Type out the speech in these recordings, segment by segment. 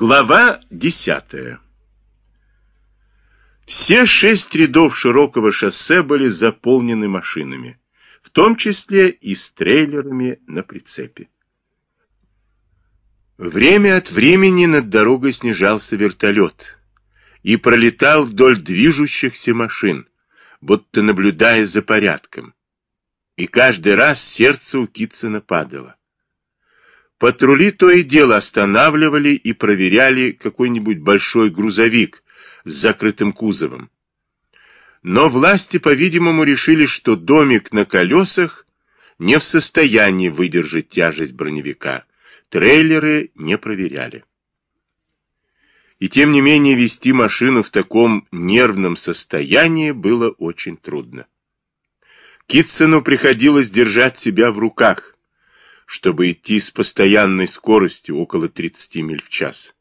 Глава десятая. Все шесть рядов широкого шоссе были заполнены машинами, в том числе и с трейлерами на прицепе. Время от времени над дорогой снижался вертолет и пролетал вдоль движущихся машин, будто наблюдая за порядком. И каждый раз сердце у Китсона падало. Патрули то и дело останавливали и проверяли какой-нибудь большой грузовик с закрытым кузовом. Но власти, по-видимому, решили, что домик на колесах не в состоянии выдержать тяжесть броневика. Трейлеры не проверяли. И тем не менее вести машину в таком нервном состоянии было очень трудно. Китсону приходилось держать себя в руках, чтобы идти с постоянной скоростью около 30 миль в час.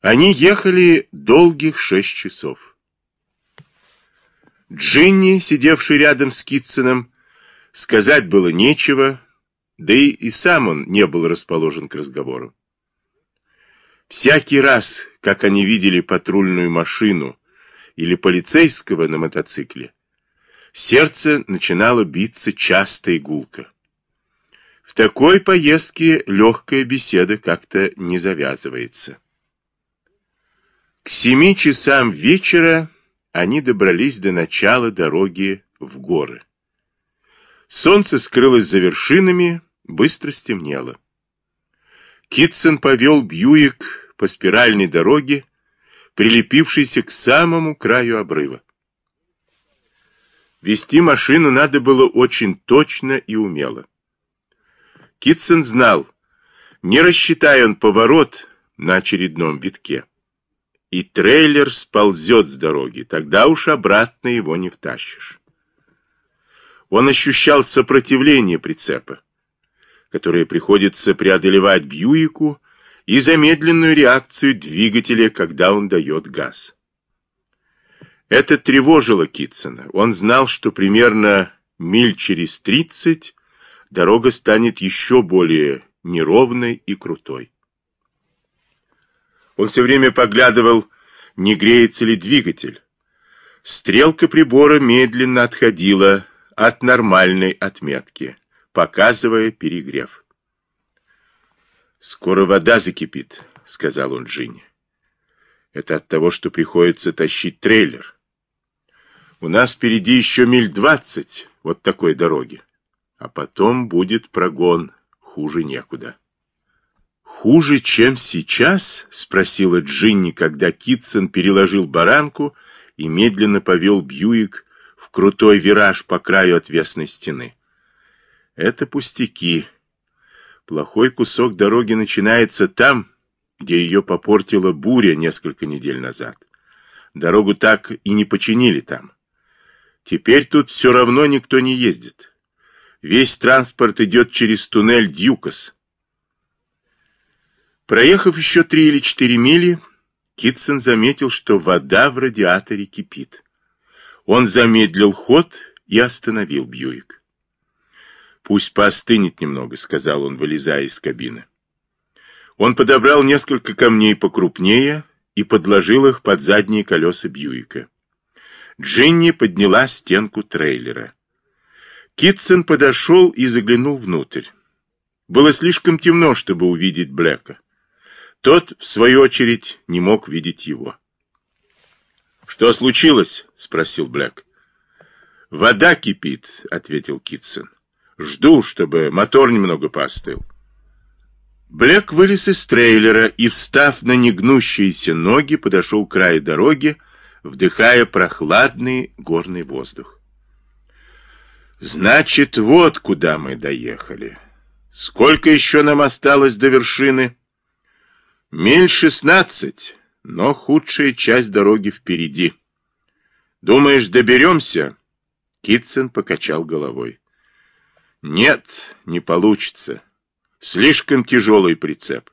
Они ехали долгих шесть часов. Джинни, сидевший рядом с Китсоном, сказать было нечего, да и, и сам он не был расположен к разговору. Всякий раз, как они видели патрульную машину или полицейского на мотоцикле, сердце начинало биться часто и гулко. Такой поездке легкая беседа как-то не завязывается. К семи часам вечера они добрались до начала дороги в горы. Солнце скрылось за вершинами, быстро стемнело. Китсон повел Бьюик по спиральной дороге, прилепившейся к самому краю обрыва. Вести машину надо было очень точно и умело. Китсон знал, не рассчитая он поворот на очередном витке, и трейлер сползет с дороги, тогда уж обратно его не втащишь. Он ощущал сопротивление прицепа, которое приходится преодолевать Бьюику, и замедленную реакцию двигателя, когда он дает газ. Это тревожило Китсона. Он знал, что примерно миль через тридцать дорога станет еще более неровной и крутой. Он все время поглядывал, не греется ли двигатель. Стрелка прибора медленно отходила от нормальной отметки, показывая перегрев. «Скоро вода закипит», — сказал он Джинни. «Это от того, что приходится тащить трейлер. У нас впереди еще миль двадцать вот такой дороги. А потом будет прогон, хуже некуда. «Хуже, чем сейчас?» — спросила Джинни, когда Китсон переложил баранку и медленно повел Бьюик в крутой вираж по краю отвесной стены. «Это пустяки. Плохой кусок дороги начинается там, где ее попортила буря несколько недель назад. Дорогу так и не починили там. Теперь тут все равно никто не ездит. Весь транспорт идет через туннель Дьюкас. Проехав еще три или четыре мили, Китсон заметил, что вода в радиаторе кипит. Он замедлил ход и остановил Бьюик. «Пусть поостынет немного», — сказал он, вылезая из кабины. Он подобрал несколько камней покрупнее и подложил их под задние колеса Бьюика. Джинни подняла стенку трейлера. Китсон подошел и заглянул внутрь. Было слишком темно, чтобы увидеть Блэка. Тот, в свою очередь, не мог видеть его. «Что случилось?» — спросил Блэк. «Вода кипит», — ответил Китсон. «Жду, чтобы мотор немного поостыл». Блэк вылез из трейлера и, встав на негнущиеся ноги, подошел к краю дороги, вдыхая прохладный горный воздух. Значит, вот куда мы доехали. Сколько еще нам осталось до вершины? Миль шестнадцать, но худшая часть дороги впереди. Думаешь, доберемся? Китсон покачал головой. Нет, не получится. Слишком тяжелый прицеп.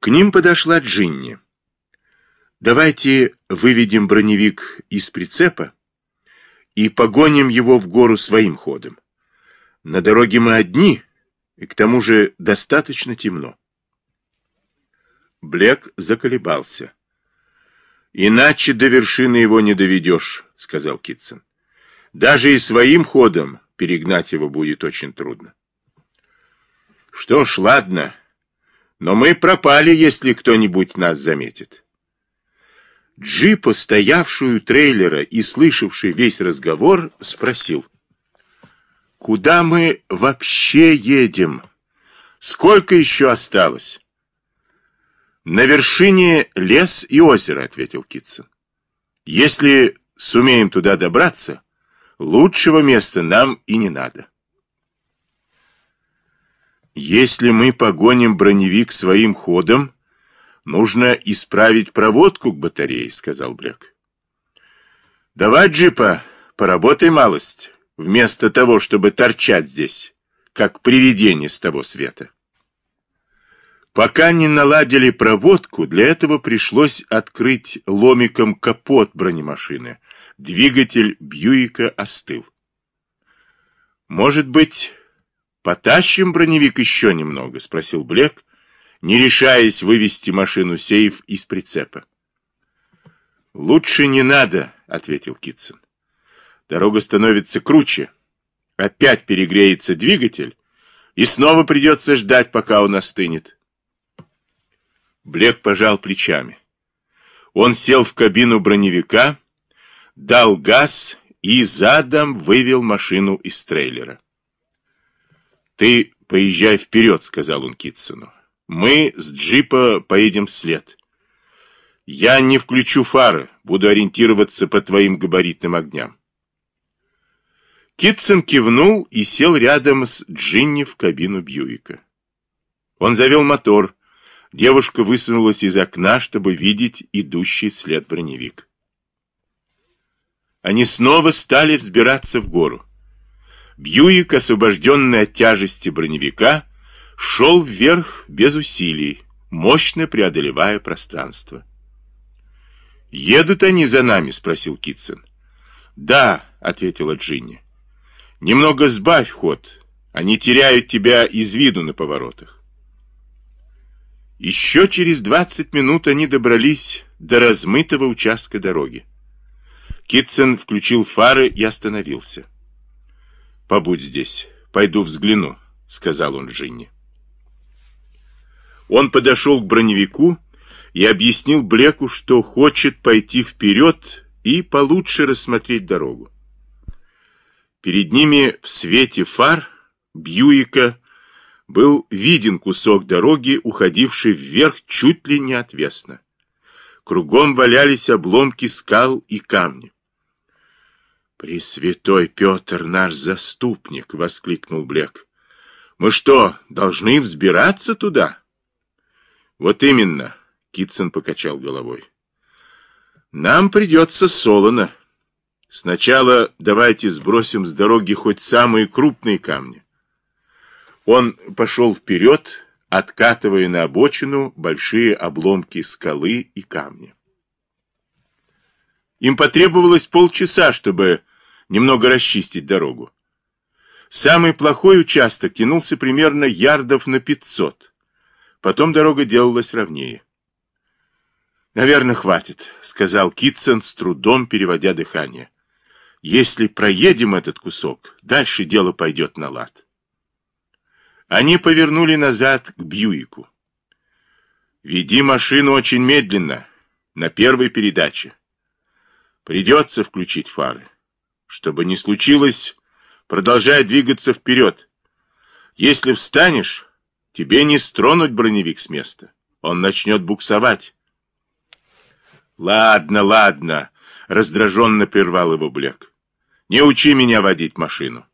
К ним подошла Джинни. Давайте выведем броневик из прицепа и погоним его в гору своим ходом. На дороге мы одни, и к тому же достаточно темно. Блек заколебался. «Иначе до вершины его не доведешь», — сказал Китсон. «Даже и своим ходом перегнать его будет очень трудно». «Что ж, ладно, но мы пропали, если кто-нибудь нас заметит». Джипа, стоявшую трейлера и слышавший весь разговор, спросил. «Куда мы вообще едем? Сколько еще осталось?» «На вершине лес и озеро», — ответил Китсон. «Если сумеем туда добраться, лучшего места нам и не надо». «Если мы погоним броневик своим ходом, нужно исправить проводку к батарее», — сказал Брек. «Давай, джипа, поработай малость, вместо того, чтобы торчать здесь, как привидение с того света». Пока не наладили проводку, для этого пришлось открыть ломиком капот бронемашины. Двигатель Бьюика остыл. «Может быть, потащим броневик еще немного?» — спросил Блек, не решаясь вывести машину сейф из прицепа. «Лучше не надо», — ответил Китсон. «Дорога становится круче. Опять перегреется двигатель, и снова придется ждать, пока он остынет». Блек пожал плечами. Он сел в кабину броневика, дал газ и задом вывел машину из трейлера. «Ты поезжай вперед», — сказал он Китсону. «Мы с джипа поедем вслед. Я не включу фары, буду ориентироваться по твоим габаритным огням». Китсон кивнул и сел рядом с Джинни в кабину Бьюика. Он завел мотор, Девушка высунулась из окна, чтобы видеть идущий вслед броневик. Они снова стали взбираться в гору. Бьюик, освобожденный от тяжести броневика, шел вверх без усилий, мощно преодолевая пространство. «Едут они за нами?» — спросил Китсон. «Да», — ответила Джинни. «Немного сбавь ход. Они теряют тебя из виду на поворотах». Еще через 20 минут они добрались до размытого участка дороги. Китсон включил фары и остановился. «Побудь здесь, пойду взгляну», — сказал он Джинни. Он подошел к броневику и объяснил Блеку, что хочет пойти вперед и получше рассмотреть дорогу. Перед ними в свете фар Бьюика был виден кусок дороги, уходивший вверх чуть ли не отвесно. Кругом валялись обломки скал и камни. «Пресвятой Петр, наш заступник!» — воскликнул Блек. «Мы что, должны взбираться туда?» «Вот именно!» — Китсон покачал головой. «Нам придется солоно. Сначала давайте сбросим с дороги хоть самые крупные камни. Он пошел вперед, откатывая на обочину большие обломки скалы и камни. Им потребовалось полчаса, чтобы немного расчистить дорогу. Самый плохой участок тянулся примерно ярдов на 500. Потом дорога делалась ровнее. «Наверное, хватит», — сказал Китсон, с трудом переводя дыхание. «Если проедем этот кусок, дальше дело пойдет на лад». Они повернули назад к Бьюику. «Веди машину очень медленно, на первой передаче. Придется включить фары. Чтобы не случилось, продолжай двигаться вперед. Если встанешь, тебе не стронуть броневик с места. Он начнет буксовать». «Ладно, ладно», — раздраженно прервал его Блек. «Не учи меня водить машину.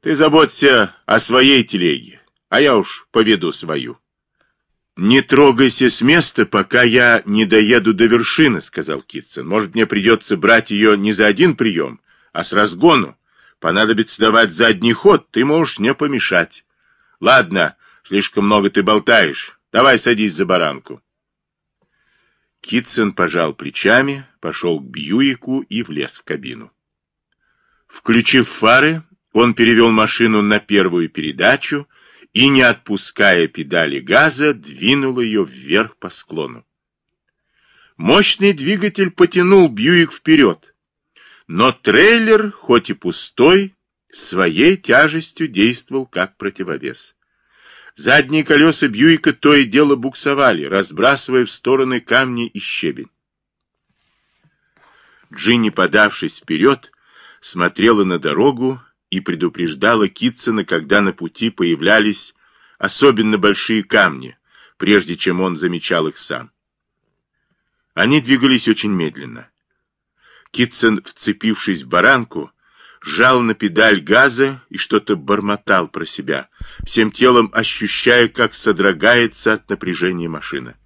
Ты заботься о своей телеге а я уж поведу свою. «Не трогайся с места, пока я не доеду до вершины», — сказал Китсон. «Может, мне придется брать ее не за один прием, а с разгону. Понадобится давать задний ход, ты можешь не помешать. Ладно, слишком много ты болтаешь. Давай садись за баранку». Китсон пожал плечами, пошел к Бьюику и влез в кабину. Включив фары, он перевел машину на первую передачу и, не отпуская педали газа, двинул ее вверх по склону. Мощный двигатель потянул Бьюик вперед, но трейлер, хоть и пустой, своей тяжестью действовал как противовес. Задние колеса Бьюика то и дело буксовали, разбрасывая в стороны камни и щебень. Джинни, подавшись вперед, смотрела на дорогу и предупреждала Китсона, когда на пути появлялись особенно большие камни, прежде чем он замечал их сам. Они двигались очень медленно. Китсон, вцепившись в баранку, жал на педаль газа и что-то бормотал про себя, всем телом ощущая, как содрогается от напряжения машина.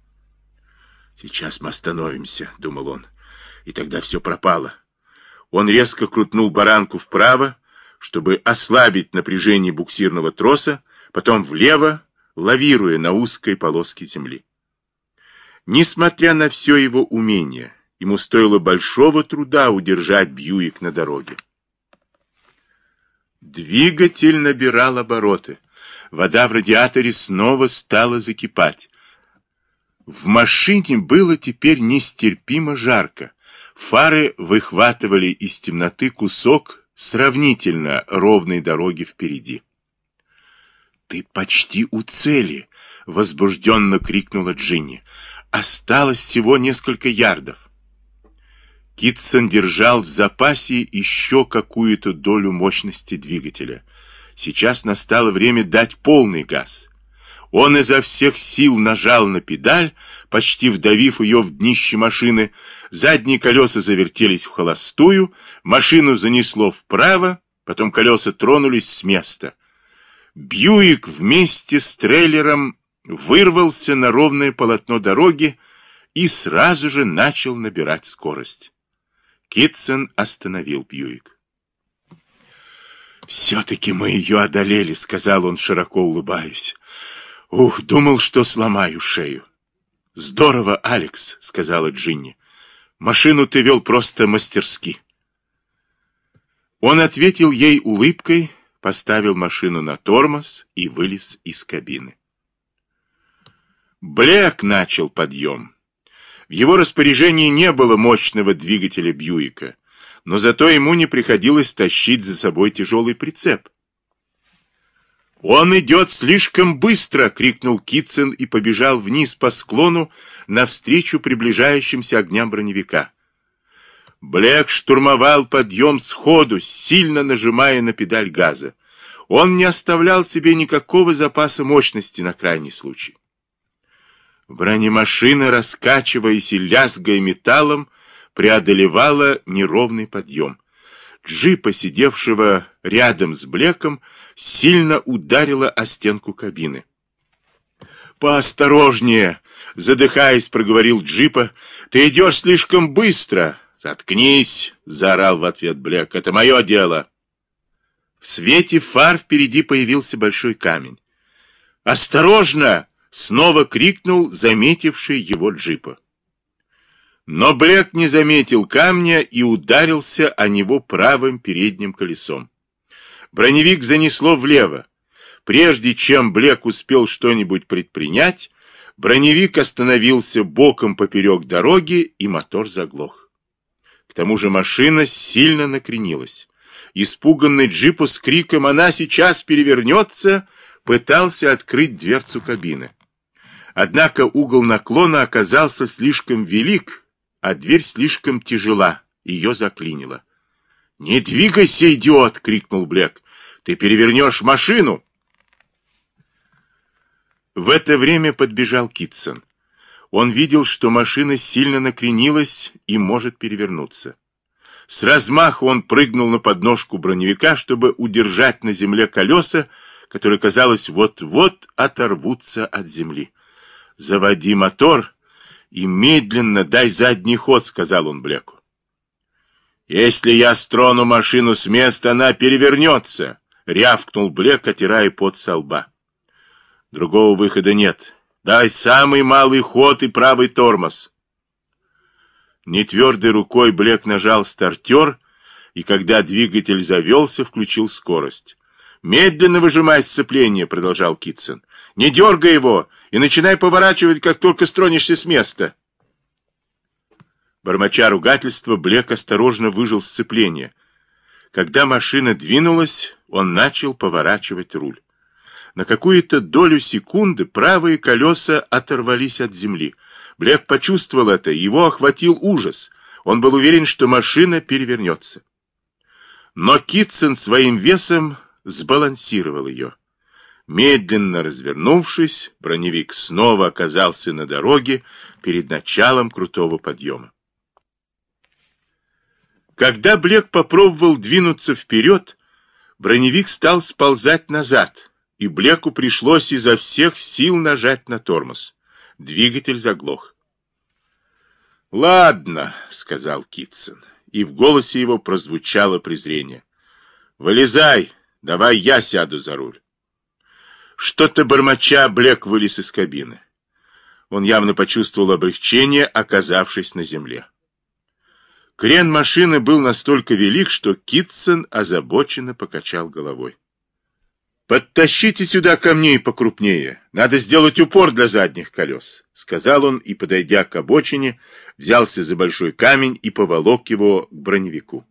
«Сейчас мы остановимся», — думал он, — «и тогда все пропало». Он резко крутнул баранку вправо, чтобы ослабить напряжение буксирного троса, потом влево, лавируя на узкой полоске земли. Несмотря на все его умение, ему стоило большого труда удержать Бьюик на дороге. Двигатель набирал обороты. Вода в радиаторе снова стала закипать. В машине было теперь нестерпимо жарко. Фары выхватывали из темноты кусок сравнительно ровной дороги впереди. «Ты почти у цели!» — возбужденно крикнула Джинни. «Осталось всего несколько ярдов». Китсон держал в запасе еще какую-то долю мощности двигателя. Сейчас настало время дать полный газ. Он изо всех сил нажал на педаль, почти вдавив ее в днище машины. Задние колеса завертелись в холостую, машину занесло вправо, потом колеса тронулись с места. Бьюик вместе с трейлером вырвался на ровное полотно дороги и сразу же начал набирать скорость. Китсон остановил Бьюик. «Все-таки мы ее одолели», — сказал он, широко улыбаясь. «Ух, думал, что сломаю шею». «Здорово, Алекс», — сказала Джинни. «Машину ты вел просто мастерски». Он ответил ей улыбкой, поставил машину на тормоз и вылез из кабины. Блек начал подъем. В его распоряжении не было мощного двигателя Бьюика, но зато ему не приходилось тащить за собой тяжелый прицеп. «Он идет слишком быстро!» — крикнул Китсон и побежал вниз по склону навстречу приближающимся огням броневика. Блек штурмовал подъем сходу, сильно нажимая на педаль газа. Он не оставлял себе никакого запаса мощности на крайний случай. Бронемашина, раскачиваясь и лязгая металлом, преодолевала неровный подъем. Джипа, сидевшего рядом с Блеком, сильно ударила о стенку кабины. «Поосторожнее!» — задыхаясь, проговорил Джипа. «Ты идешь слишком быстро!» «Заткнись!» — заорал в ответ Блек. «Это мое дело!» В свете фар впереди появился большой камень. «Осторожно!» Снова крикнул заметивший его джипа. Но Блек не заметил камня и ударился о него правым передним колесом. Броневик занесло влево. Прежде чем Блек успел что-нибудь предпринять, броневик остановился боком поперек дороги, и мотор заглох. К тому же машина сильно накренилась. Испуганный джипу с криком «Она сейчас перевернется!» пытался открыть дверцу кабины. Однако угол наклона оказался слишком велик, а дверь слишком тяжела, ее заклинило. «Не двигайся, идиот!» — крикнул Блек. «Ты перевернешь машину!» В это время подбежал Китсон. Он видел, что машина сильно накренилась и может перевернуться. С размаху он прыгнул на подножку броневика, чтобы удержать на земле колеса, которые, казалось, вот-вот оторвутся от земли. «Заводи мотор и медленно дай задний ход», — сказал он Блеку. «Если я строну машину с места, она перевернется», — рявкнул Блек, отирая пот со лба. «Другого выхода нет. Дай самый малый ход и правый тормоз». Нетвердой рукой Блек нажал стартер, и когда двигатель завелся, включил скорость. «Медленно выжимай сцепление», — продолжал Китсон. «Не дергай его и начинай поворачивать, как только стронешься с места». Бормоча ругательства, Блек осторожно выжил сцепление. Когда машина двинулась, он начал поворачивать руль. На какую-то долю секунды правые колеса оторвались от земли. Блек почувствовал это, его охватил ужас. Он был уверен, что машина перевернется. Но Китсон своим весом сбалансировал ее. Медленно развернувшись, броневик снова оказался на дороге перед началом крутого подъема. Когда Блек попробовал двинуться вперед, броневик стал сползать назад, и Блеку пришлось изо всех сил нажать на тормоз. Двигатель заглох. «Ладно», — сказал Китсон, и в голосе его прозвучало презрение. «Вылезай, давай я сяду за руль». Что-то бормоча, Блек вылез из кабины. Он явно почувствовал облегчение, оказавшись на земле. Крен машины был настолько велик, что Китсон озабоченно покачал головой. «Подтащите сюда камней покрупнее. Надо сделать упор для задних колес», — сказал он и, подойдя к обочине, взялся за большой камень и поволок его к броневику.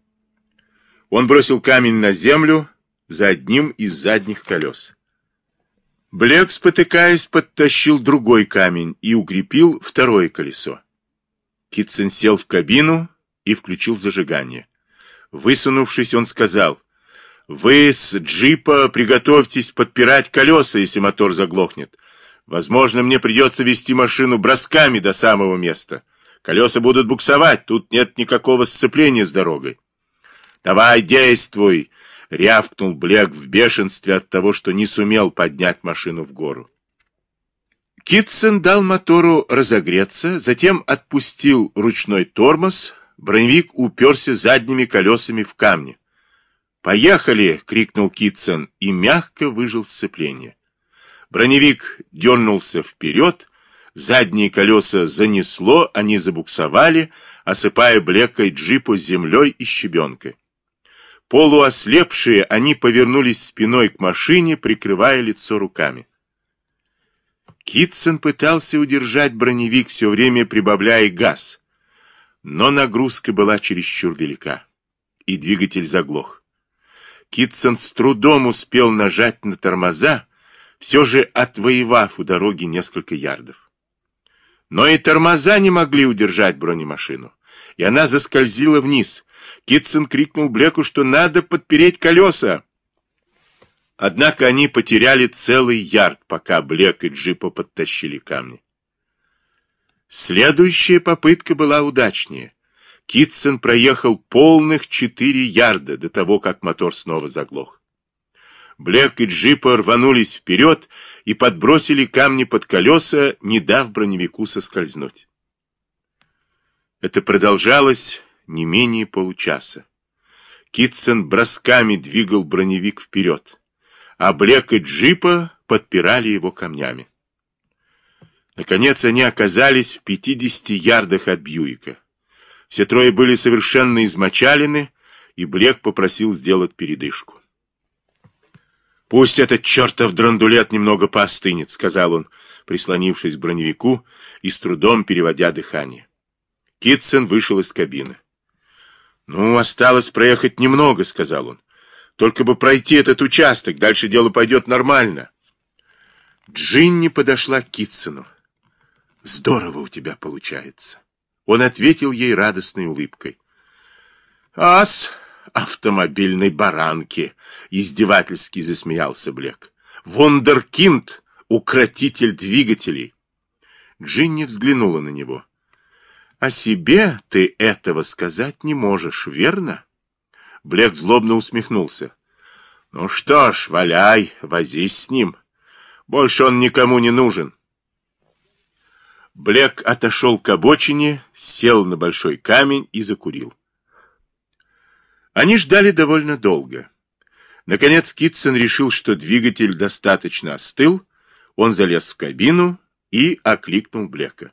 Он бросил камень на землю за одним из задних колес. Блек, спотыкаясь, подтащил другой камень и укрепил второе колесо. Китсон сел в кабину и включил зажигание. Высунувшись, он сказал — вы с джипа приготовьтесь подпирать колеса, если мотор заглохнет. Возможно, мне придется вести машину бросками до самого места. Колеса будут буксовать, тут нет никакого сцепления с дорогой. Давай, действуй, рявкнул Блек в бешенстве от того, что не сумел поднять машину в гору. Китсон дал мотору разогреться, затем отпустил ручной тормоз, броневик уперся задними колесами в камни. «Поехали!» — крикнул Китсон и мягко выжил сцепление. Броневик дернулся вперед, задние колеса занесло, они забуксовали, осыпая блекой джипу землей и щебенкой. Полуослепшие, они повернулись спиной к машине, прикрывая лицо руками. Китсон пытался удержать броневик, все время прибавляя газ, но нагрузка была чересчур велика, и двигатель заглох. Китсон с трудом успел нажать на тормоза, все же отвоевав у дороги несколько ярдов. Но и тормоза не могли удержать бронемашину, и она заскользила вниз. Китсон крикнул Блеку, что надо подпереть колеса. Однако они потеряли целый ярд, пока Блек и Джипа подтащили камни. Следующая попытка была удачнее. Китсон проехал полных четыре ярда до того, как мотор снова заглох. Блек и джипа рванулись вперед и подбросили камни под колеса, не дав броневику соскользнуть. Это продолжалось не менее получаса. Китсон бросками двигал броневик вперед, а Блек и джипа подпирали его камнями. Наконец они оказались в 50 ярдах от Бьюика. Все трое были совершенно измочалены, и Блек попросил сделать передышку. «Пусть этот чертов драндулет немного поостынет», — сказал он, прислонившись к броневику и с трудом переводя дыхание. Китсон вышел из кабины. «Ну, осталось проехать немного», — сказал он. «Только бы пройти этот участок, дальше дело пойдет нормально». Джинни подошла к Китсону. «Здорово у тебя получается». Он ответил ей радостной улыбкой. «Ас автомобильной баранки!» — издевательски засмеялся Блек. «Вондеркинд, укротитель двигателей!» Джинни взглянула на него. «О себе ты этого сказать не можешь, верно?» Блек злобно усмехнулся. «Ну что ж, валяй, возись с ним. Больше он никому не нужен. Блек отошел к обочине, сел на большой камень и закурил. Они ждали довольно долго. Наконец Китсон решил, что двигатель достаточно остыл, он залез в кабину и окликнул Блека.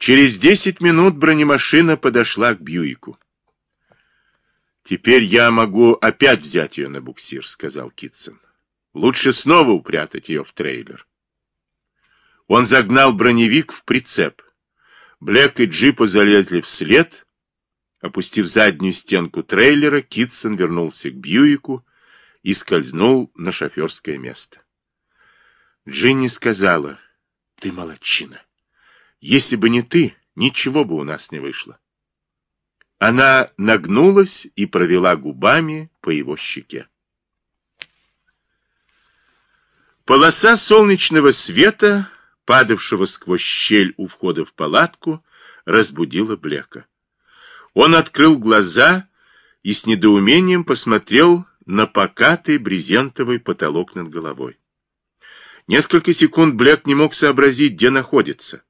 Через десять минут бронемашина подошла к Бьюику. «Теперь я могу опять взять ее на буксир», — сказал Китсон. «Лучше снова упрятать ее в трейлер». Он загнал броневик в прицеп. Блек и Джипа залезли вслед. Опустив заднюю стенку трейлера, Китсон вернулся к Бьюику и скользнул на шоферское место. Джинни сказала, «Ты молодчина. Если бы не ты, ничего бы у нас не вышло». Она нагнулась и провела губами по его щеке. Полоса солнечного света, падавшего сквозь щель у входа в палатку, разбудила Блека. Он открыл глаза и с недоумением посмотрел на покатый брезентовый потолок над головой. Несколько секунд Блек не мог сообразить, где находится.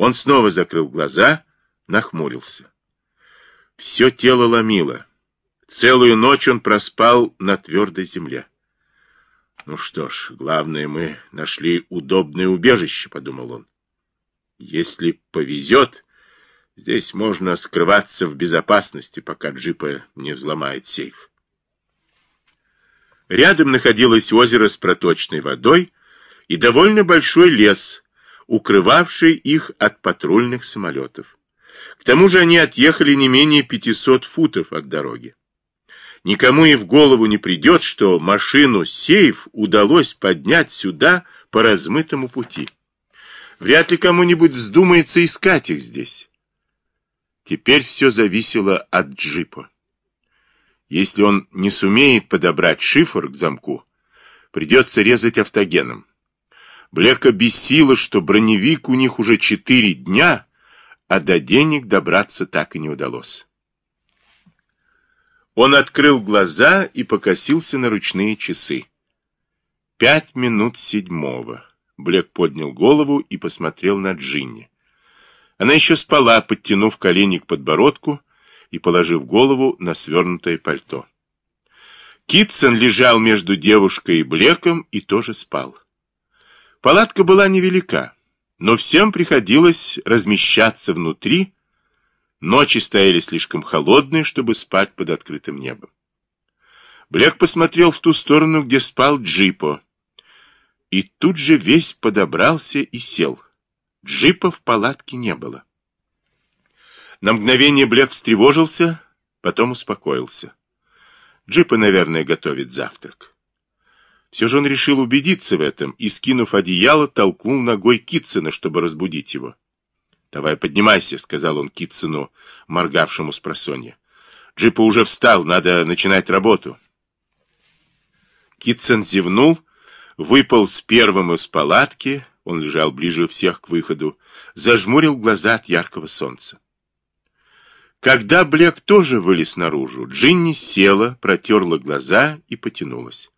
Он снова закрыл глаза, нахмурился. Все тело ломило. Целую ночь он проспал на твердой земле. Ну что ж, главное, мы нашли удобное убежище, подумал он. Если повезет, здесь можно скрываться в безопасности, пока джипа не взломает сейф. Рядом находилось озеро с проточной водой и довольно большой лес, укрывавший их от патрульных самолетов. К тому же они отъехали не менее 500 футов от дороги. Никому и в голову не придет, что машину-сейф удалось поднять сюда по размытому пути. Вряд ли кому-нибудь вздумается искать их здесь. Теперь все зависело от джипа. Если он не сумеет подобрать шифр к замку, придется резать автогеном. Блека бесило, что броневик у них уже четыре дня — а до денег добраться так и не удалось. Он открыл глаза и покосился на ручные часы. Пять минут седьмого. Блек поднял голову и посмотрел на Джинни. Она еще спала, подтянув колени к подбородку и положив голову на свернутое пальто. Китсон лежал между девушкой и Блеком и тоже спал. Палатка была невелика но всем приходилось размещаться внутри. Ночи стояли слишком холодные, чтобы спать под открытым небом. Блек посмотрел в ту сторону, где спал Джипо, и тут же весь подобрался и сел. Джипа в палатке не было. На мгновение Блек встревожился, потом успокоился. Джипа, наверное, готовит завтрак. Все же он решил убедиться в этом и, скинув одеяло, толкнул ногой Китсона, чтобы разбудить его. «Давай поднимайся», — сказал он Китсону, моргавшему с просонья. «Джипа уже встал, надо начинать работу». Китсон зевнул, выпал с первым из палатки, он лежал ближе всех к выходу, зажмурил глаза от яркого солнца. Когда Блек тоже вылез наружу, Джинни села, протерла глаза и потянулась.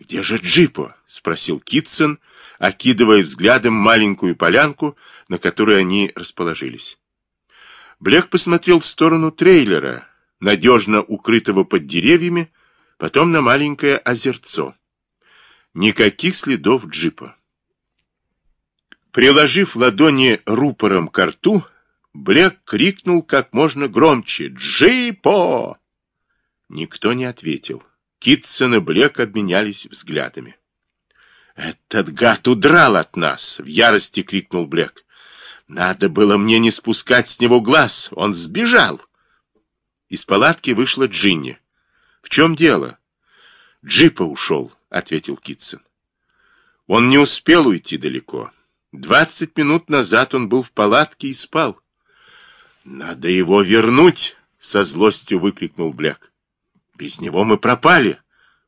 «Где же Джипо?» — спросил Китсон, окидывая взглядом маленькую полянку, на которой они расположились. Блек посмотрел в сторону трейлера, надежно укрытого под деревьями, потом на маленькое озерцо. Никаких следов джипа. Приложив ладони рупором к рту, Блек крикнул как можно громче «Джипо!». Никто не ответил. Китсон и Блек обменялись взглядами. «Этот гад удрал от нас!» — в ярости крикнул Блек. «Надо было мне не спускать с него глаз! Он сбежал!» Из палатки вышла Джинни. «В чем дело?» «Джипа ушел», — ответил Китсон. «Он не успел уйти далеко. Двадцать минут назад он был в палатке и спал». «Надо его вернуть!» — со злостью выкрикнул Блек. Без него мы пропали.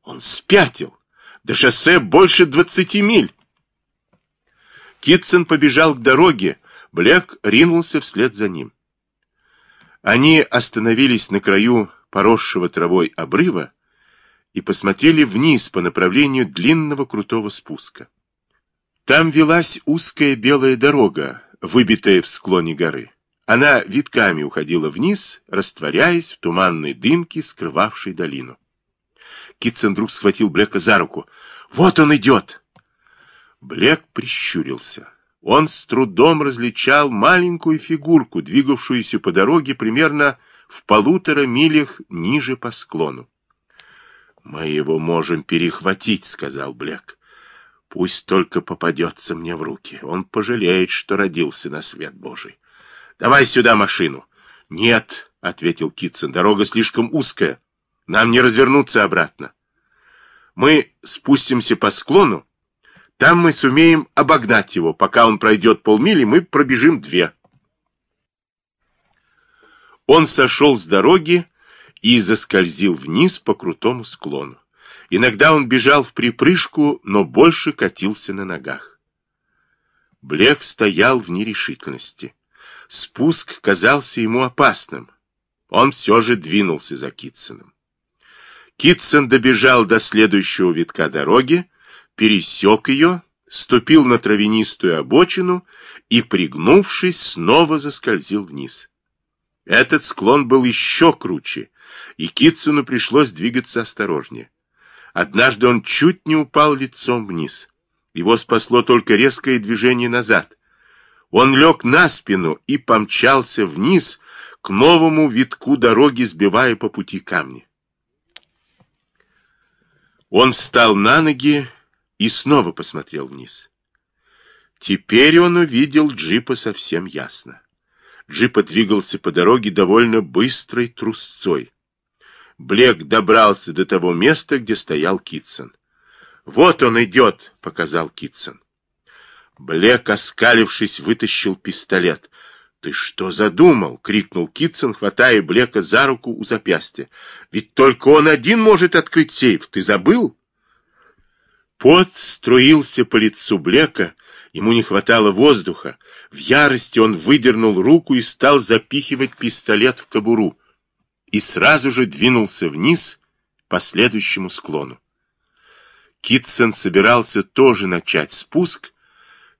Он спятил. До шоссе больше двадцати миль. Китсон побежал к дороге. Блек ринулся вслед за ним. Они остановились на краю поросшего травой обрыва и посмотрели вниз по направлению длинного крутого спуска. Там велась узкая белая дорога, выбитая в склоне горы. Она витками уходила вниз, растворяясь в туманной дымке, скрывавшей долину. Китсон схватил Блека за руку. «Вот он идет!» Блек прищурился. Он с трудом различал маленькую фигурку, двигавшуюся по дороге примерно в полутора милях ниже по склону. «Мы его можем перехватить», — сказал Блек. «Пусть только попадется мне в руки. Он пожалеет, что родился на свет Божий. Давай сюда машину». «Нет», — ответил Китсон, — «дорога слишком узкая. Нам не развернуться обратно. Мы спустимся по склону, там мы сумеем обогнать его. Пока он пройдет полмили, мы пробежим две». Он сошел с дороги и заскользил вниз по крутому склону. Иногда он бежал в припрыжку, но больше катился на ногах. Блек стоял в нерешительности. Спуск казался ему опасным. Он все же двинулся за Китсоном. Китсон добежал до следующего витка дороги, пересек ее, ступил на травянистую обочину и, пригнувшись, снова заскользил вниз. Этот склон был еще круче, и Китсуну пришлось двигаться осторожнее. Однажды он чуть не упал лицом вниз. Его спасло только резкое движение назад. Он лег на спину и помчался вниз к новому витку дороги, сбивая по пути камни. Он встал на ноги и снова посмотрел вниз. Теперь он увидел джипа совсем ясно. Джип двигался по дороге довольно быстрой трусцой. Блек добрался до того места, где стоял Китсон. «Вот он идет!» — показал Китсон. Блек, оскалившись, вытащил пистолет. «Ты что задумал?» — крикнул Китсон, хватая Блека за руку у запястья. «Ведь только он один может открыть сейф. Ты забыл?» Пот струился по лицу Блека, ему не хватало воздуха. В ярости он выдернул руку и стал запихивать пистолет в кобуру. И сразу же двинулся вниз по следующему склону. Китсон собирался тоже начать спуск,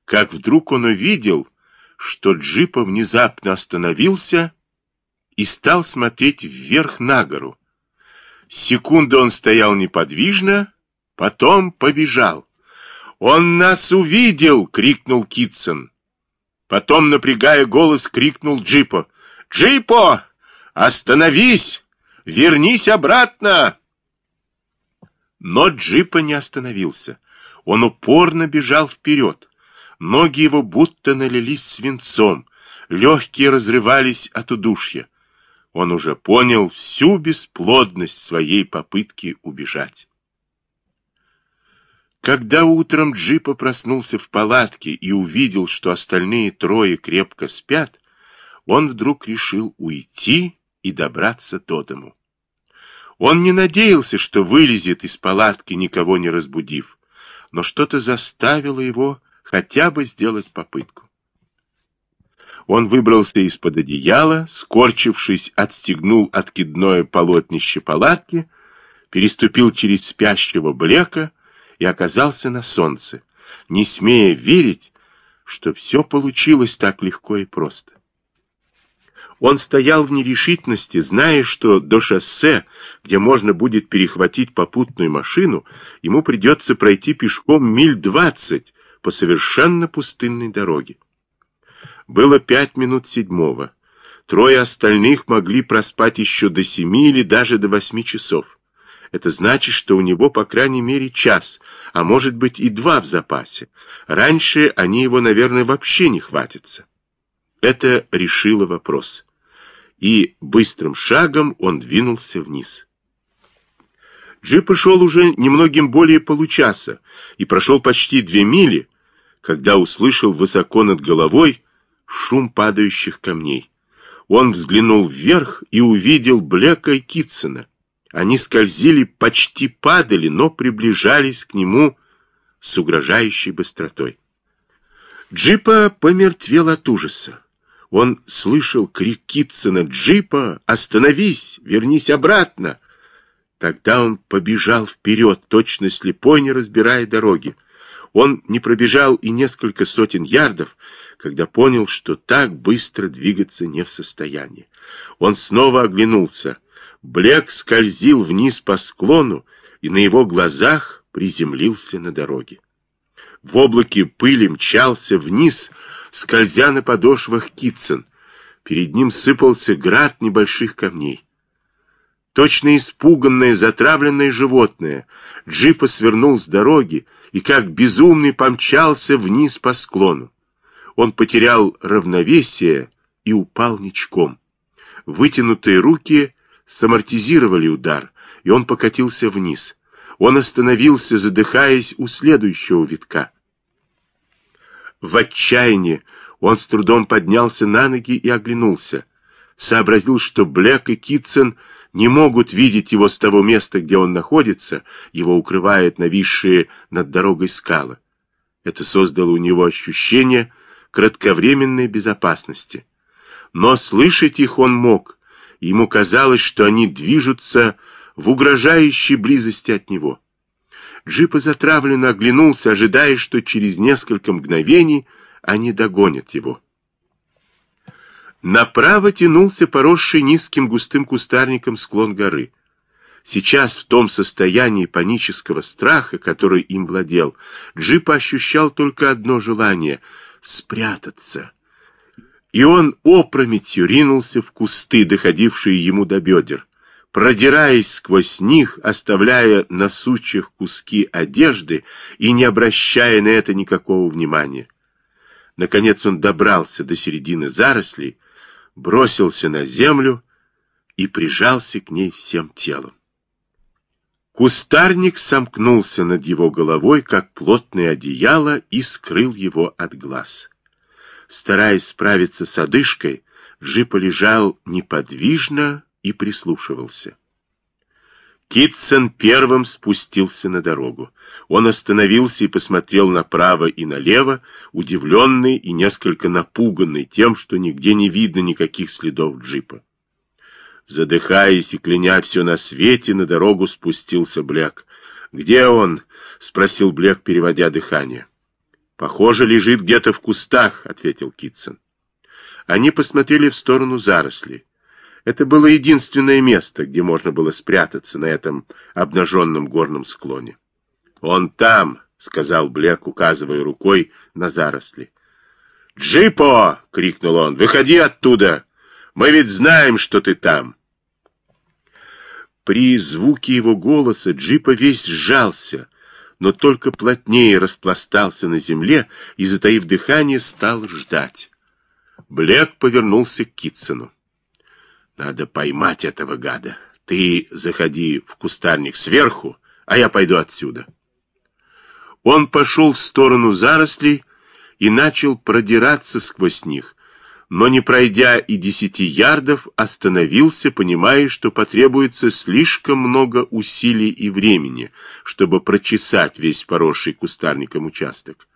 как вдруг он увидел, что джипа внезапно остановился и стал смотреть вверх на гору. Секунду он стоял неподвижно, Потом побежал. «Он нас увидел!» — крикнул Китсон. Потом, напрягая голос, крикнул Джипо. «Джипо! Остановись! Вернись обратно!» Но Джипо не остановился. Он упорно бежал вперед. Ноги его будто налились свинцом, легкие разрывались от удушья. Он уже понял всю бесплодность своей попытки убежать. Когда утром Джипа проснулся в палатке и увидел, что остальные трое крепко спят, он вдруг решил уйти и добраться до дому. Он не надеялся, что вылезет из палатки, никого не разбудив, но что-то заставило его хотя бы сделать попытку. Он выбрался из-под одеяла, скорчившись, отстегнул откидное полотнище палатки, переступил через спящего блека, и оказался на солнце, не смея верить, что все получилось так легко и просто. Он стоял в нерешительности, зная, что до шоссе, где можно будет перехватить попутную машину, ему придется пройти пешком миль двадцать по совершенно пустынной дороге. Было пять минут седьмого. Трое остальных могли проспать еще до семи или даже до восьми часов. Это значит, что у него по крайней мере час, а может быть и два в запасе. Раньше они его, наверное, вообще не хватятся. Это решило вопрос. И быстрым шагом он двинулся вниз. Джип пошел уже немногим более получаса и прошел почти две мили, когда услышал высоко над головой шум падающих камней. Он взглянул вверх и увидел Блека и Китсона. Они скользили, почти падали, но приближались к нему с угрожающей быстротой. Джипа помертвел от ужаса. Он слышал крик Китсона «Джипа, остановись! Вернись обратно!» Тогда он побежал вперед, точно слепой, не разбирая дороги. Он не пробежал и несколько сотен ярдов, когда понял, что так быстро двигаться не в состоянии. Он снова оглянулся. Блек скользил вниз по склону и на его глазах приземлился на дороге. В облаке пыли мчался вниз, скользя на подошвах Китсон. Перед ним сыпался град небольших камней. Точно испуганное, затравленное животное, джипа свернул с дороги и как безумный помчался вниз по склону. Он потерял равновесие и упал ничком. Вытянутые руки самортизировали удар, и он покатился вниз. Он остановился, задыхаясь у следующего витка. В отчаянии он с трудом поднялся на ноги и оглянулся. Сообразил, что Блэк и Китсон не могут видеть его с того места, где он находится, его укрывает нависшие над дорогой скалы. Это создало у него ощущение кратковременной безопасности. Но слышать их он мог, ему казалось, что они движутся в угрожающей близости от него. Джипа затравленно оглянулся, ожидая, что через несколько мгновений они догонят его. Направо тянулся поросший низким густым кустарником склон горы. Сейчас в том состоянии панического страха, который им владел, Джипа ощущал только одно желание — спрятаться. И он опрометью ринулся в кусты, доходившие ему до бедер продираясь сквозь них, оставляя на сучьях куски одежды и не обращая на это никакого внимания. Наконец он добрался до середины зарослей, бросился на землю и прижался к ней всем телом. Кустарник сомкнулся над его головой, как плотное одеяло, и скрыл его от глаз. Стараясь справиться с одышкой, Джипа лежал неподвижно, и прислушивался. Китсон первым спустился на дорогу. Он остановился и посмотрел направо и налево, удивленный и несколько напуганный тем, что нигде не видно никаких следов джипа. Задыхаясь и кляня все на свете, на дорогу спустился Блек. «Где он?» — спросил Блек, переводя дыхание. «Похоже, лежит где-то в кустах», — ответил Китсон. Они посмотрели в сторону зарослей. Это было единственное место, где можно было спрятаться на этом обнаженном горном склоне. «Он там!» — сказал Блек, указывая рукой на заросли. «Джипо!» — крикнул он. «Выходи оттуда! Мы ведь знаем, что ты там!» При звуке его голоса Джипа весь сжался, но только плотнее распластался на земле и, затаив дыхание, стал ждать. Блек повернулся к Китсону. Надо поймать этого гада. Ты заходи в кустарник сверху, а я пойду отсюда. Он пошел в сторону зарослей и начал продираться сквозь них, но не пройдя и десяти ярдов, остановился, понимая, что потребуется слишком много усилий и времени, чтобы прочесать весь поросший кустарником участок.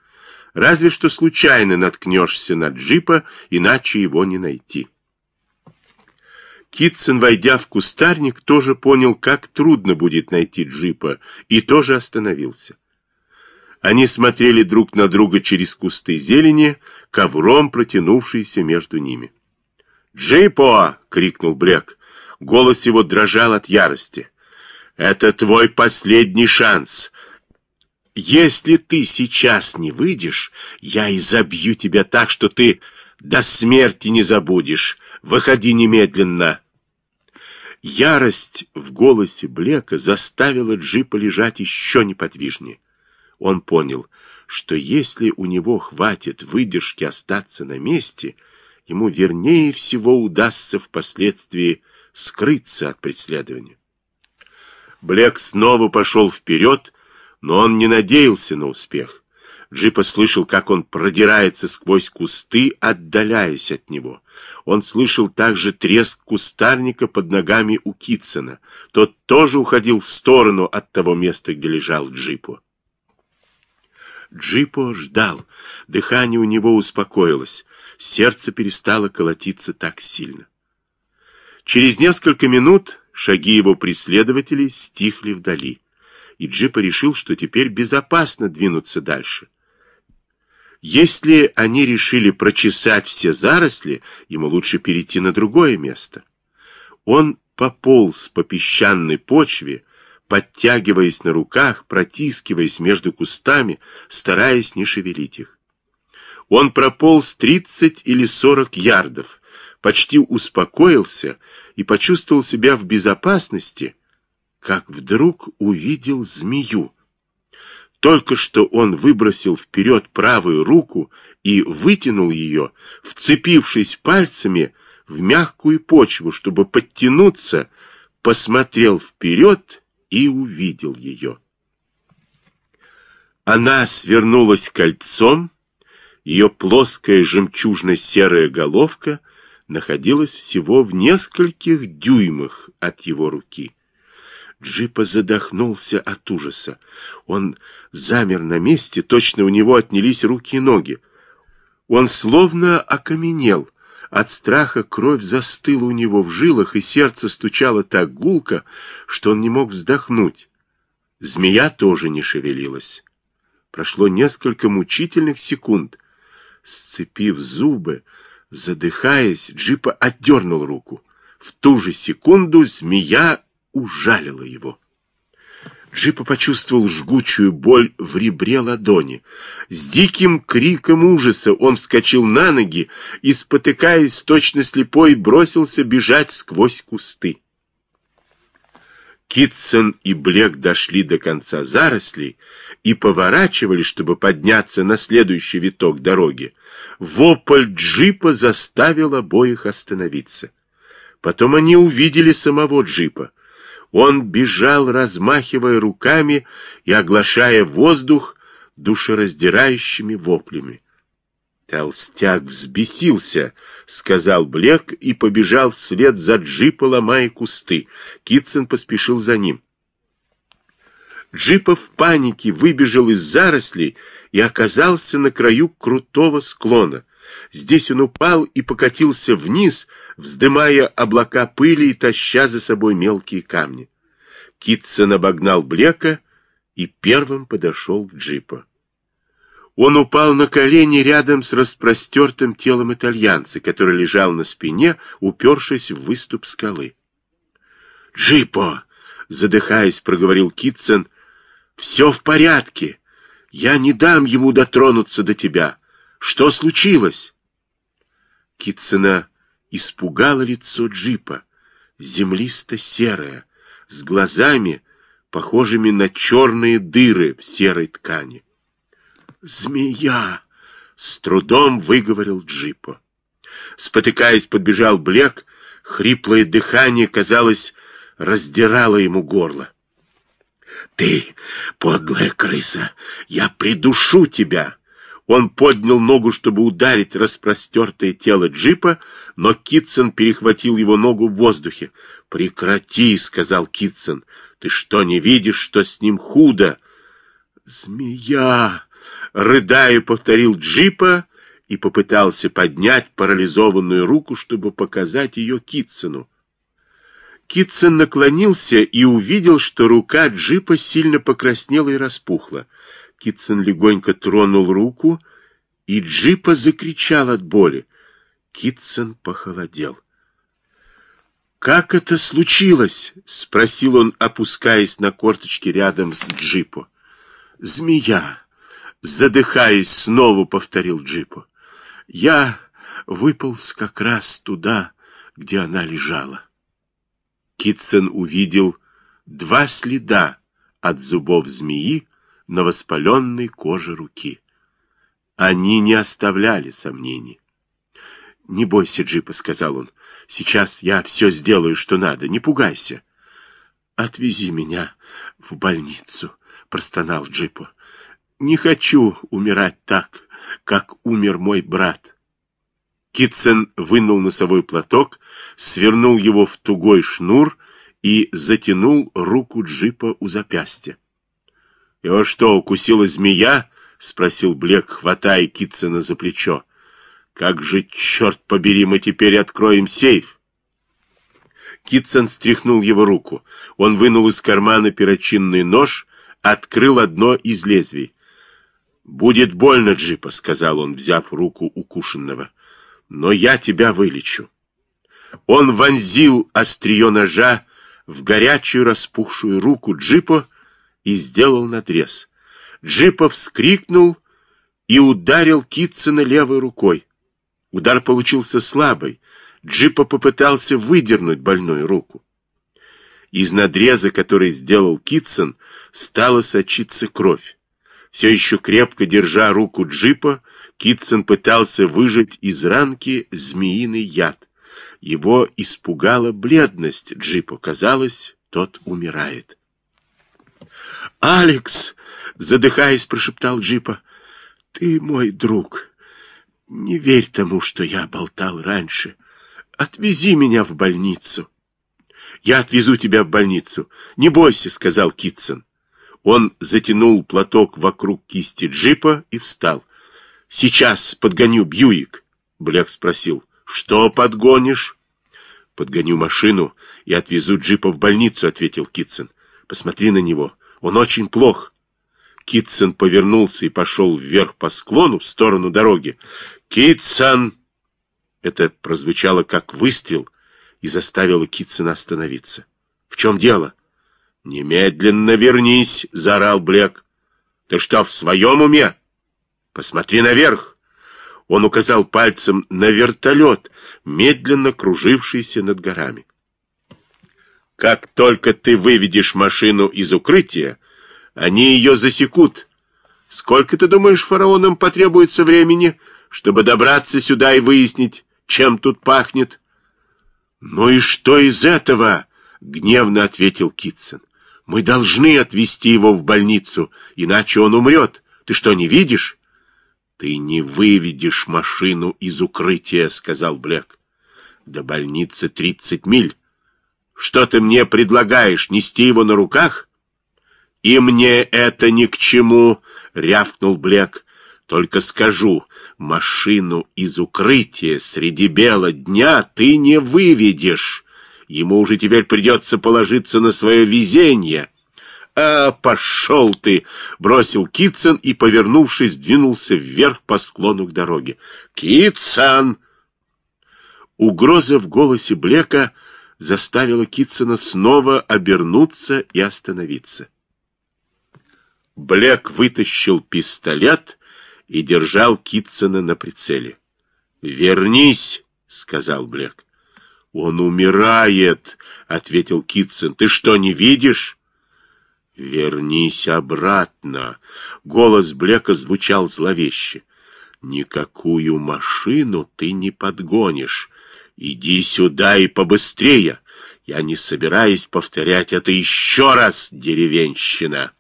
Разве что случайно наткнешься на джипа, иначе его не найти. Китсон, войдя в кустарник, тоже понял, как трудно будет найти джипа, и тоже остановился. Они смотрели друг на друга через кусты зелени, ковром протянувшийся между ними. «Джипо!» — крикнул Блек. Голос его дрожал от ярости. «Это твой последний шанс. Если ты сейчас не выйдешь, я изобью тебя так, что ты до смерти не забудешь. Выходи немедленно!» Ярость в голосе Блека заставила джипа лежать еще неподвижнее. Он понял, что если у него хватит выдержки остаться на месте, ему вернее всего удастся впоследствии скрыться от преследования. Блек снова пошел вперед, но он не надеялся на успех. Джипа слышал, как он продирается сквозь кусты, отдаляясь от него. Он слышал также треск кустарника под ногами у Китсона. Тот тоже уходил в сторону от того места, где лежал Джипо. Джипо ждал. Дыхание у него успокоилось. Сердце перестало колотиться так сильно. Через несколько минут шаги его преследователей стихли вдали, и Джипо решил, что теперь безопасно двинуться дальше. Если они решили прочесать все заросли, ему лучше перейти на другое место. Он пополз по песчаной почве, подтягиваясь на руках, протискиваясь между кустами, стараясь не шевелить их. Он прополз 30 или 40 ярдов, почти успокоился и почувствовал себя в безопасности, как вдруг увидел змею. Только что он выбросил вперед правую руку и вытянул ее, вцепившись пальцами в мягкую почву, чтобы подтянуться, посмотрел вперед и увидел ее. Она свернулась кольцом, ее плоская жемчужно-серая головка находилась всего в нескольких дюймах от его руки. Джипа задохнулся от ужаса. Он замер на месте, точно у него отнялись руки и ноги. Он словно окаменел. От страха кровь застыла у него в жилах, и сердце стучало так гулко, что он не мог вздохнуть. Змея тоже не шевелилась. Прошло несколько мучительных секунд. Сцепив зубы, задыхаясь, Джипа отдернул руку. В ту же секунду змея ужалила его. Джипа почувствовал жгучую боль в ребре ладони. С диким криком ужаса он вскочил на ноги и, спотыкаясь, точно слепой, бросился бежать сквозь кусты. Китсон и Блек дошли до конца зарослей и поворачивали, чтобы подняться на следующий виток дороги. Вопль джипа заставил обоих остановиться. Потом они увидели самого джипа. Он бежал, размахивая руками и оглашая воздух душераздирающими воплями. Толстяк взбесился, сказал Блек и побежал вслед за джипа, ломая кусты. Китсон поспешил за ним. Джипа в панике выбежал из зарослей и оказался на краю крутого склона. Здесь он упал и покатился вниз, вздымая облака пыли и таща за собой мелкие камни. Китсон обогнал Блека и первым подошел к джипу. Он упал на колени рядом с распростертым телом итальянца, который лежал на спине, упершись в выступ скалы. «Джипо!» — задыхаясь, проговорил Китсон. «Все в порядке. Я не дам ему дотронуться до тебя. Что случилось?» Китсона испугало лицо джипа, землисто-серое, с глазами, похожими на черные дыры в серой ткани. «Змея!» — с трудом выговорил Джипо. Спотыкаясь, подбежал Блек, хриплое дыхание, казалось, раздирало ему горло. «Ты, подлая крыса, я придушу тебя!» Он поднял ногу, чтобы ударить распростертое тело джипа, но Китсон перехватил его ногу в воздухе. «Прекрати!» — сказал Китсон. «Ты что, не видишь, что с ним худо?» «Змея!» рыдая, повторил джипа и попытался поднять парализованную руку, чтобы показать ее Китсону. Китсон наклонился и увидел, что рука джипа сильно покраснела и распухла. Китсон легонько тронул руку, и джипа закричал от боли. Китсон похолодел. «Как это случилось?» — спросил он, опускаясь на корточки рядом с джипо. «Змея!» задыхаясь, снова повторил Джипу. Я выполз как раз туда, где она лежала. Китсон увидел два следа от зубов змеи на воспаленной коже руки. Они не оставляли сомнений. «Не бойся, Джипа», — сказал он. «Сейчас я все сделаю, что надо. Не пугайся». «Отвези меня в больницу», — простонал Джипа. Не хочу умирать так, как умер мой брат. Китсон вынул носовой платок, свернул его в тугой шнур и затянул руку джипа у запястья. — Его что, укусила змея? — спросил Блек, хватая Китсона за плечо. — Как же, черт побери, мы теперь откроем сейф? Китсон стряхнул его руку. Он вынул из кармана перочинный нож, открыл одно из лезвий. «Будет больно, Джипа», — сказал он, взяв руку укушенного. «Но я тебя вылечу». Он вонзил острие ножа в горячую распухшую руку Джипа и сделал надрез. Джипа вскрикнул и ударил Китсона левой рукой. Удар получился слабый. Джипа попытался выдернуть больную руку. Из надреза, который сделал Китсон, стала сочиться кровь. Все еще крепко держа руку Джипа, Китсон пытался выжать из ранки змеиный яд. Его испугала бледность Джипа. Казалось, тот умирает. «Алекс!» — задыхаясь, прошептал Джипа. «Ты мой друг. Не верь тому, что я болтал раньше. Отвези меня в больницу». «Я отвезу тебя в больницу. Не бойся», — сказал Китсон. Он затянул платок вокруг кисти джипа и встал. «Сейчас подгоню Бьюик», — Блек спросил. «Что подгонишь?» «Подгоню машину и отвезу джипа в больницу», — ответил Китсон. «Посмотри на него. Он очень плох». Китсон повернулся и пошел вверх по склону в сторону дороги. «Китсон!» Это прозвучало как выстрел и заставило Китсона остановиться. «В чем дело?» «Немедленно вернись!» — заорал Блек. «Ты что, в своем уме? Посмотри наверх!» Он указал пальцем на вертолет, медленно кружившийся над горами. «Как только ты выведешь машину из укрытия, они ее засекут. Сколько, ты думаешь, фараонам потребуется времени, чтобы добраться сюда и выяснить, чем тут пахнет?» «Ну и что из этого?» — гневно ответил Китсон. Мы должны отвезти его в больницу, иначе он умрет. Ты что, не видишь? Ты не выведешь машину из укрытия, сказал Блек. До больницы тридцать миль. Что ты мне предлагаешь, нести его на руках? И мне это ни к чему, рявкнул Блек. Только скажу, машину из укрытия среди бела дня ты не выведешь. Ему уже теперь придется положиться на свое везение. «А, пошел ты!» — бросил Китсон и, повернувшись, двинулся вверх по склону к дороге. «Китсон!» Угроза в голосе Блека заставила Китсона снова обернуться и остановиться. Блек вытащил пистолет и держал Китсона на прицеле. «Вернись!» — сказал Блек. «Он умирает», — ответил Китсон. «Ты что, не видишь?» «Вернись обратно!» Голос Блека звучал зловеще. «Никакую машину ты не подгонишь. Иди сюда и побыстрее. Я не собираюсь повторять это еще раз, деревенщина!»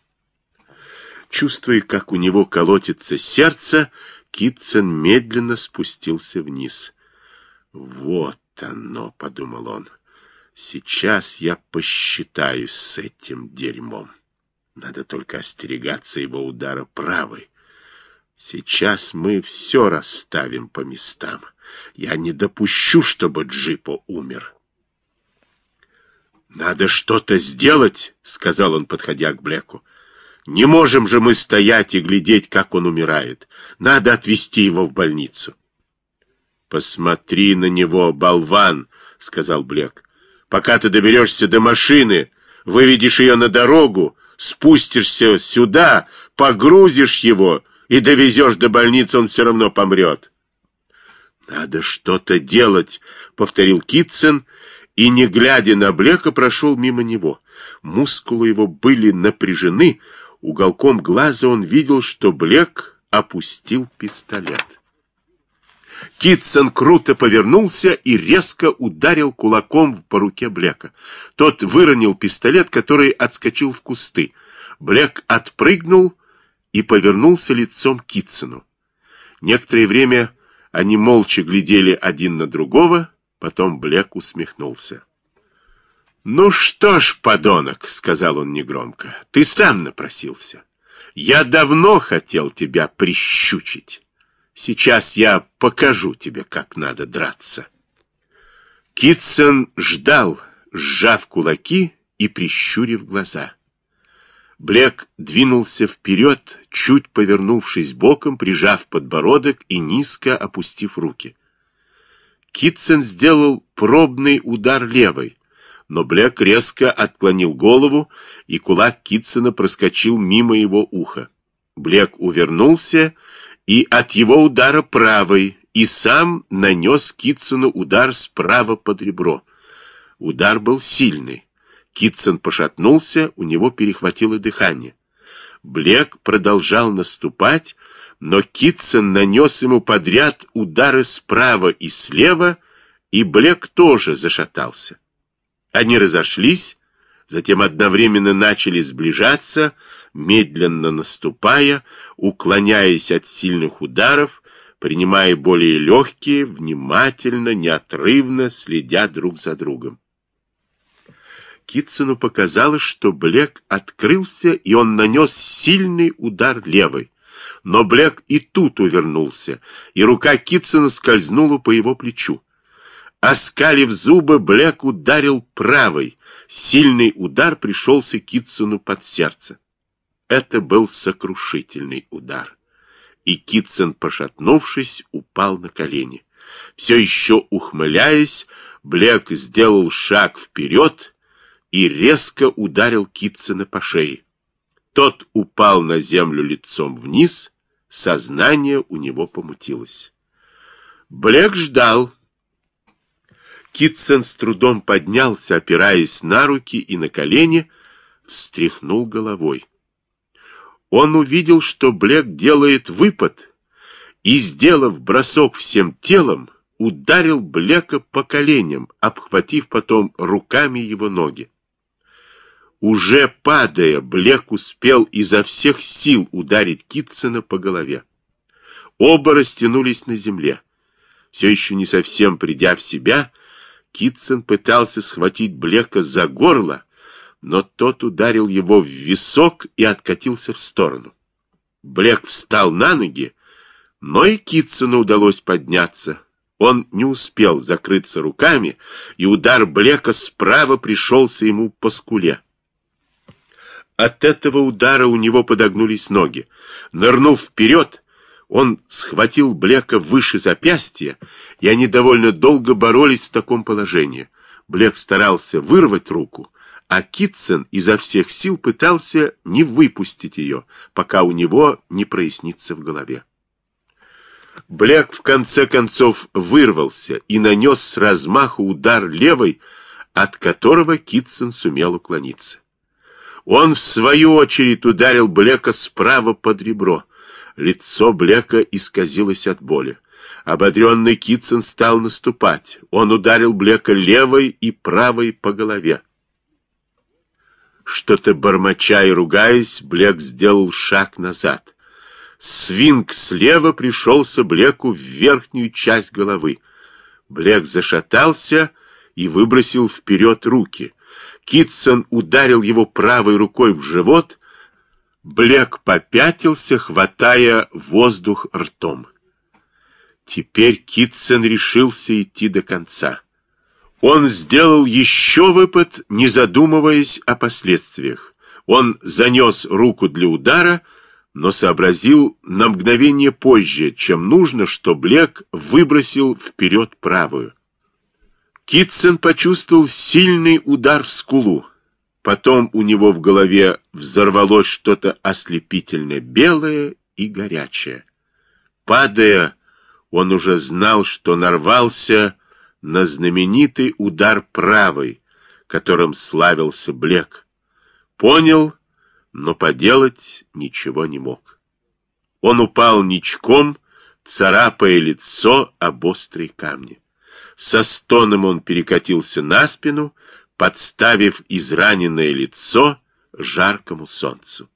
Чувствуя, как у него колотится сердце, Китсон медленно спустился вниз. «Вот оно», — подумал он, — «сейчас я посчитаюсь с этим дерьмом. Надо только остерегаться его удара правой. Сейчас мы все расставим по местам. Я не допущу, чтобы Джипо умер». «Надо что-то сделать», — сказал он, подходя к Блеку. «Не можем же мы стоять и глядеть, как он умирает. Надо отвезти его в больницу». «Посмотри на него, болван!» — сказал Блек. «Пока ты доберешься до машины, выведешь ее на дорогу, спустишься сюда, погрузишь его и довезешь до больницы, он все равно помрет». «Надо что-то делать», — повторил Китсон, и, не глядя на Блека, прошел мимо него. Мускулы его были напряжены, уголком глаза он видел, что Блек опустил пистолет. Китсон круто повернулся и резко ударил кулаком по руке Блека. Тот выронил пистолет, который отскочил в кусты. Блек отпрыгнул и повернулся лицом к Китсону. Некоторое время они молча глядели один на другого, потом Блек усмехнулся. «Ну что ж, подонок», — сказал он негромко, — «ты сам напросился. Я давно хотел тебя прищучить». Сейчас я покажу тебе, как надо драться. Китсон ждал, сжав кулаки и прищурив глаза. Блек двинулся вперед, чуть повернувшись боком, прижав подбородок и низко опустив руки. Китсон сделал пробный удар левой, но Блек резко отклонил голову, и кулак Китсона проскочил мимо его уха. Блек увернулся и от его удара правой и сам нанес Китсону удар справа под ребро. Удар был сильный. Китсон пошатнулся, у него перехватило дыхание. Блек продолжал наступать, но Китсон нанес ему подряд удары справа и слева, и Блек тоже зашатался. Они разошлись, затем одновременно начали сближаться, медленно наступая, уклоняясь от сильных ударов, принимая более легкие, внимательно, неотрывно, следя друг за другом. Китсону показалось, что Блек открылся, и он нанес сильный удар левой. Но Блек и тут увернулся, и рука Китсона скользнула по его плечу. Оскалив зубы, Блек ударил правой. Сильный удар пришелся Китсону под сердце. Это был сокрушительный удар. И Китсон, пошатнувшись, упал на колени. Все еще ухмыляясь, Блек сделал шаг вперед и резко ударил Китсона по шее. Тот упал на землю лицом вниз, сознание у него помутилось. Блек ждал. Китсон с трудом поднялся, опираясь на руки и на колени, встряхнул головой. Он увидел, что Блек делает выпад, и, сделав бросок всем телом, ударил Блека по коленям, обхватив потом руками его ноги. Уже падая, Блек успел изо всех сил ударить Китсона по голове. Оба растянулись на земле. Все еще не совсем придя в себя, Китсон пытался схватить Блека за горло, но тот ударил его в висок и откатился в сторону. Блек встал на ноги, но и Китсону удалось подняться. Он не успел закрыться руками, и удар Блека справа пришелся ему по скуле. От этого удара у него подогнулись ноги. Нырнув вперед, он схватил Блека выше запястья, и они довольно долго боролись в таком положении. Блек старался вырвать руку, а Китсон изо всех сил пытался не выпустить ее, пока у него не прояснится в голове. Блек в конце концов вырвался и нанес с размаху удар левой, от которого Китсон сумел уклониться. Он, в свою очередь, ударил Блека справа под ребро. Лицо Блека исказилось от боли. Ободренный Китсон стал наступать. Он ударил Блека левой и правой по голове. Что-то бормоча и ругаясь, Блек сделал шаг назад. Свинг слева пришелся Блеку в верхнюю часть головы. Блек зашатался и выбросил вперед руки. Китсон ударил его правой рукой в живот, Блек попятился, хватая воздух ртом. Теперь Китсон решился идти до конца. Он сделал еще выпад, не задумываясь о последствиях. Он занес руку для удара, но сообразил на мгновение позже, чем нужно, что Блек выбросил вперед правую. Китсон почувствовал сильный удар в скулу. Потом у него в голове взорвалось что-то ослепительно белое и горячее. Падая, он уже знал, что нарвался на знаменитый удар правой, которым славился Блек. Понял, но поделать ничего не мог. Он упал ничком, царапая лицо об острые камни. Со стоном он перекатился на спину, подставив израненное лицо жаркому солнцу.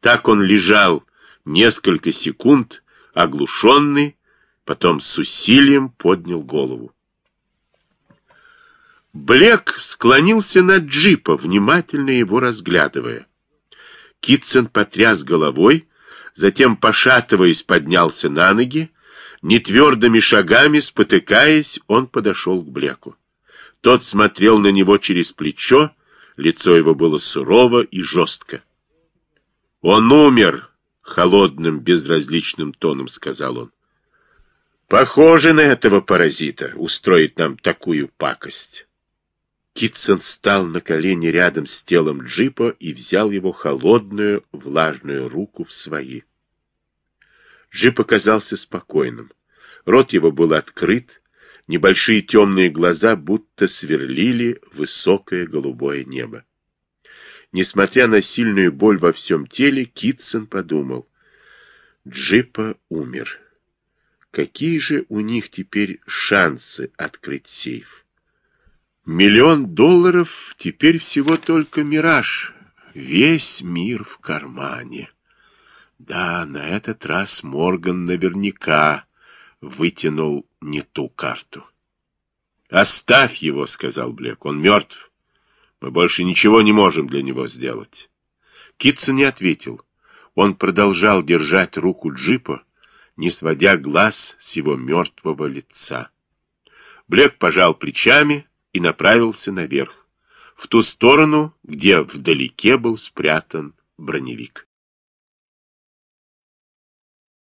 Так он лежал несколько секунд, оглушенный, потом с усилием поднял голову. Блек склонился над джипа, внимательно его разглядывая. Китсон потряс головой, затем, пошатываясь, поднялся на ноги, Нетвердыми шагами, спотыкаясь, он подошел к Блеку. Тот смотрел на него через плечо, лицо его было сурово и жестко. «Он умер!» — холодным, безразличным тоном сказал он. «Похоже на этого паразита устроить нам такую пакость». Китсон встал на колени рядом с телом джипа и взял его холодную, влажную руку в свои. Джип оказался спокойным. Рот его был открыт, небольшие темные глаза будто сверлили высокое голубое небо. Несмотря на сильную боль во всем теле, Китсон подумал, Джипа умер. Какие же у них теперь шансы открыть сейф? Миллион долларов теперь всего только мираж. Весь мир в кармане. Да, на этот раз Морган наверняка вытянул не ту карту. «Оставь его», — сказал Блек, — «он мертв. Мы больше ничего не можем для него сделать». Китсон не ответил. Он продолжал держать руку джипа, не сводя глаз с его мертвого лица. Блек пожал плечами и направился наверх, в ту сторону, где вдалеке был спрятан броневик.